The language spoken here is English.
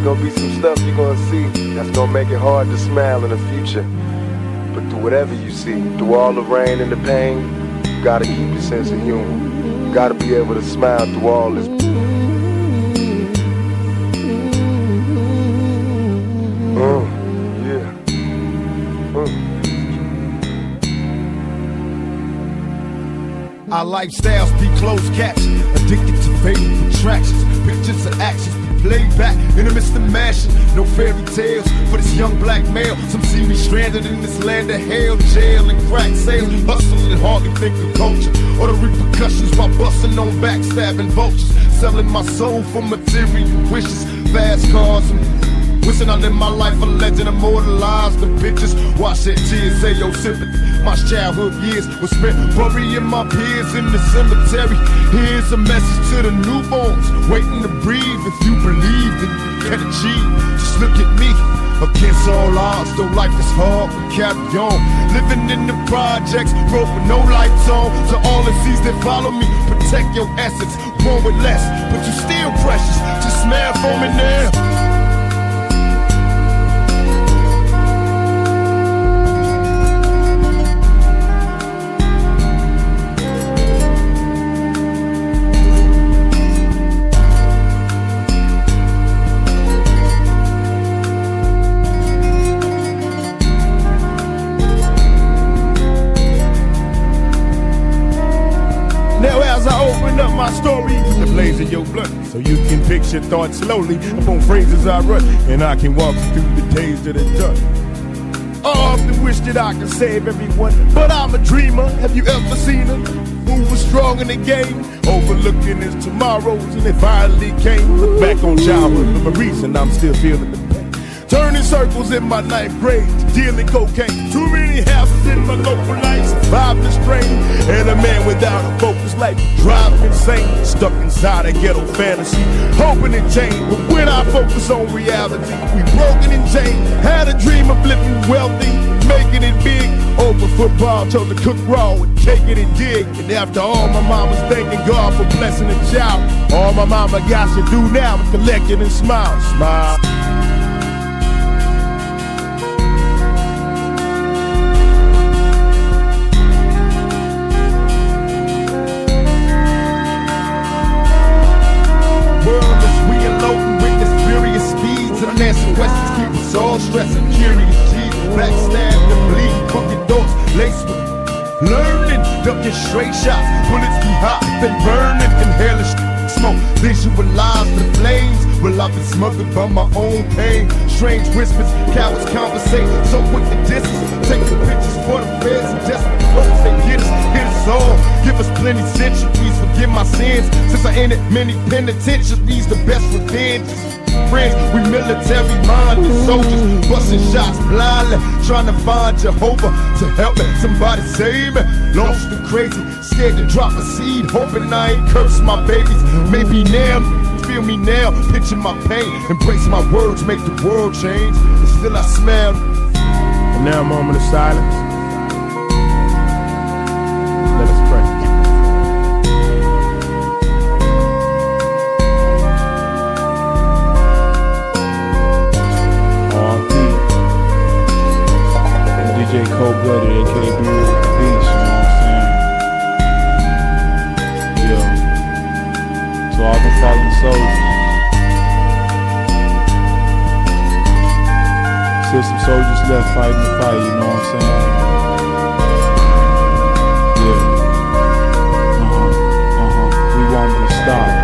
There's gonna be some stuff you're gonna see that's gonna make it hard to smile in the future. But through whatever you see, through all the rain and the pain, you gotta keep your sense of humor. You gotta be able to smile through all this. Uh, yeah. Uh. Our lifestyles be closed caption, addicted to fatal attractions. Pictures and actions be played back in the midst of mashing. No fairy tales for this young black male. Some see me stranded in this land of hell, jail and crack sales. Hustling hardly think of culture or the repercussions while busting on backstabbing vultures. Selling my soul for material wishes, fast cars and Wishing I lived my life a legend, immortalized the pictures. Watch that tears, say your sympathy. My childhood years were spent burying my peers in the cemetery. Here's a message to the newborns, waiting to breathe. If you believe that you can achieve, just look at me. Against all odds, though life is hard, we carry on. Living in the projects, broke with no lights on. To all the seas that follow me, protect your essence. Born with less, but you still precious. Just smile for me. Now the of your so you can picture thoughts slowly upon phrases I run, and I can walk through the days of the dust. I often wish that I could save everyone, but I'm a dreamer. Have you ever seen her? Who was strong in the game, overlooking his tomorrows, and it finally came. Look back on childhood memories, reason I'm still feeling the circles in my ninth grade, dealing cocaine. Too many houses in my local life, survived the strain. And a man without a focus life, driving insane. Stuck inside a ghetto fantasy, hoping it change. But when I focus on reality, we broken and chained. Had a dream of living wealthy, making it big. Over football, chose to cook raw and take it and dig. And after all, my mama's thanking God for blessing a child. All my mama got to do now is collect it and smile, smile. Learning, ducking straight shots, bullets be hot, they burning, inhaling smoke, visualize the flames. Well, I've been smothered by my own pain. Strange whispers, cowards conversate, so quick to distance. Taking pictures for the feds and desperate folks, they get us, hit us all. Give us plenty sins. Since I ended many penitentiaries, the best revenge. Friends, we military minded soldiers, busting shots blindly, trying to find Jehovah to help me. Somebody save me. Lost and crazy, scared to drop a seed, hoping I ain't curse my babies. Maybe now, feel me now, picture my pain, embrace my words, make the world change. And still I smile. And now a moment of silence. cold blooded, aka B Real Beast, you know what I'm saying? Yeah. So all been fallen soldiers. Still some soldiers left fighting the fight, you know what I'm saying? Yeah. Uh-huh. Uh-huh. We won't stop.